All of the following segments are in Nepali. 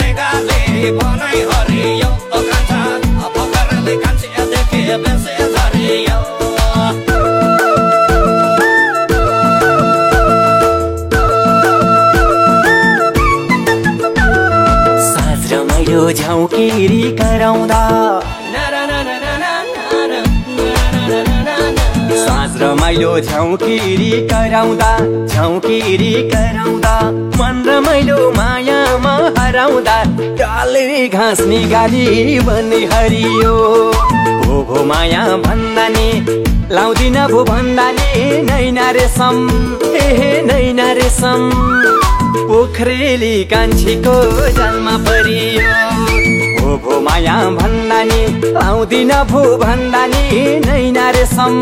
निकाले बनाइ हरियो कान्छा पोखरले कान्छे देखे बेसे झरियो साँझ रमाइलो झौकिरी कराउँदा रमाइलो झौकिरी कराउँदा झौकिरी कराउँदा मन रमाइलो मायामा हराउँदा डाले घाँस निगाली बने हरियो। भो भो माया भन्दा नि लाउँदिन भो भन्दा नि नैना रेशम हे हे नैना रेशम पोखरेली कान्छीको जन्म परियो। भो भो माया नि आउँदिन भो भन्दा नि नैना रेशम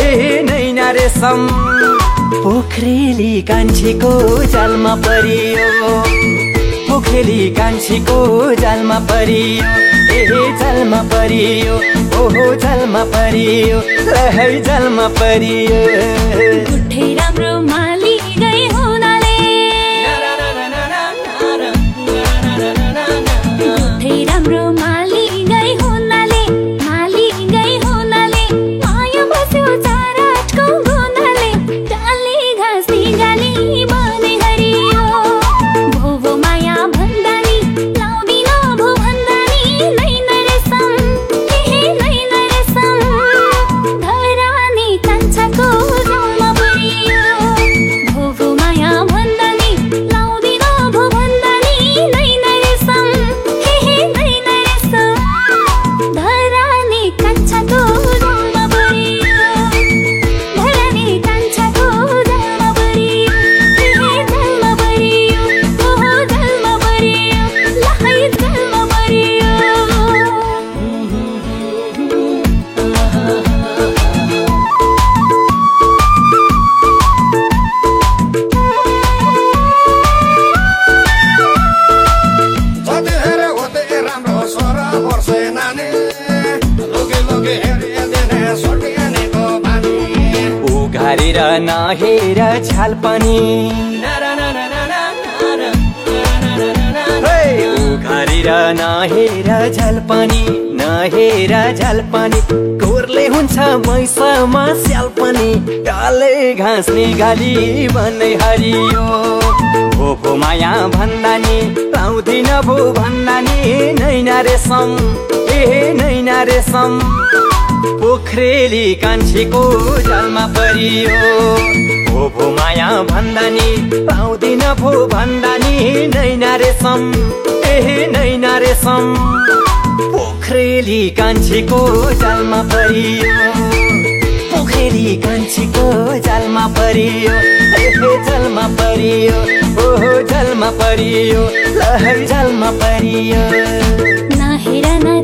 ए नैना रेशम पोखरेली कान्छीको जन्म परियो। पोखरेली कान्छीको जन्म परियो। ए जन्म परियो ओहो जन्म परियो जन्म परियो। राम्रो उघारेर नहेर छाल पनि। हे, उघारेर नहेर झल पनि। नहेर झल पनि। कोरले हुन्छ मैसमा स्याल पनि। डाले घाँस निगाली भन्ने हरियो। भो भो माया भन्दा नि पाउँदिन भो भन्दा नि नैना रेशम ए नैना रेशम। पोखरेली कान्छीको जलमा परियो। भो भो माया भन्दा नि पाउँदिन भो भन्दा नि नैना रेशम ए नैना रेशम। पोखरेली कान्छीको जलमा परियो। पोखरेली कान्छीको जलमा परियो। ए जलमा परियो ओहो जलमा परियो लहर जलमा परियो। नहेर न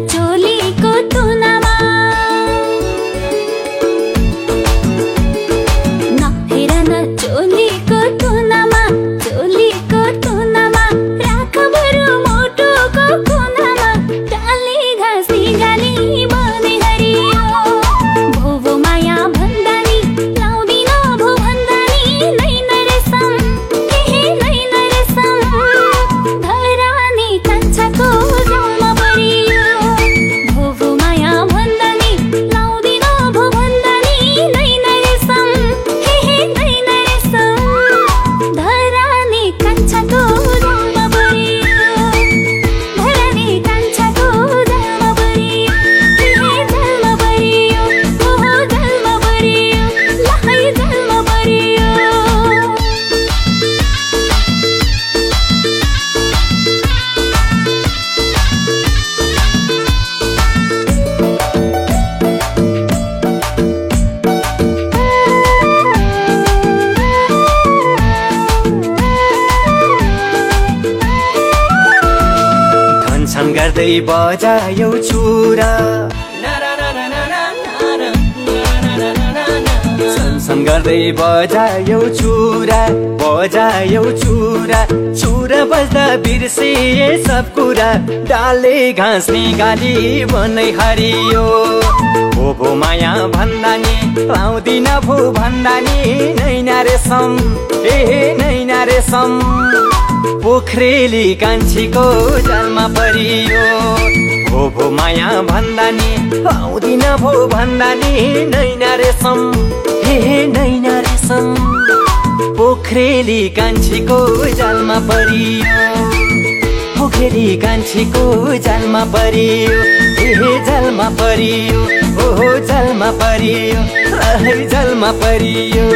बजायौ चुरा गर्दै बजायौ चुरा बजायौ चुरा चुरा बज्दा बिर्सिए सब कुरा डाले घाँस निगाली बनै हरियो। भो भो माया भन्दा नि पाउँदिन भो भन्दा नि नैना रेशम ए नैना रेशम पोखरेली कान्छीको जालमा परियो। भो भो माया भन्दा नि आउँदिन भो भन्दा नि नैना रेशम। हे नैना रेशम। पोखरेली कान्छीको जालमा परियो। पोखरेली कान्छीको जालमा परियो। हे जालमा परियो। ओहो जालमा परियो। जालमा परियो।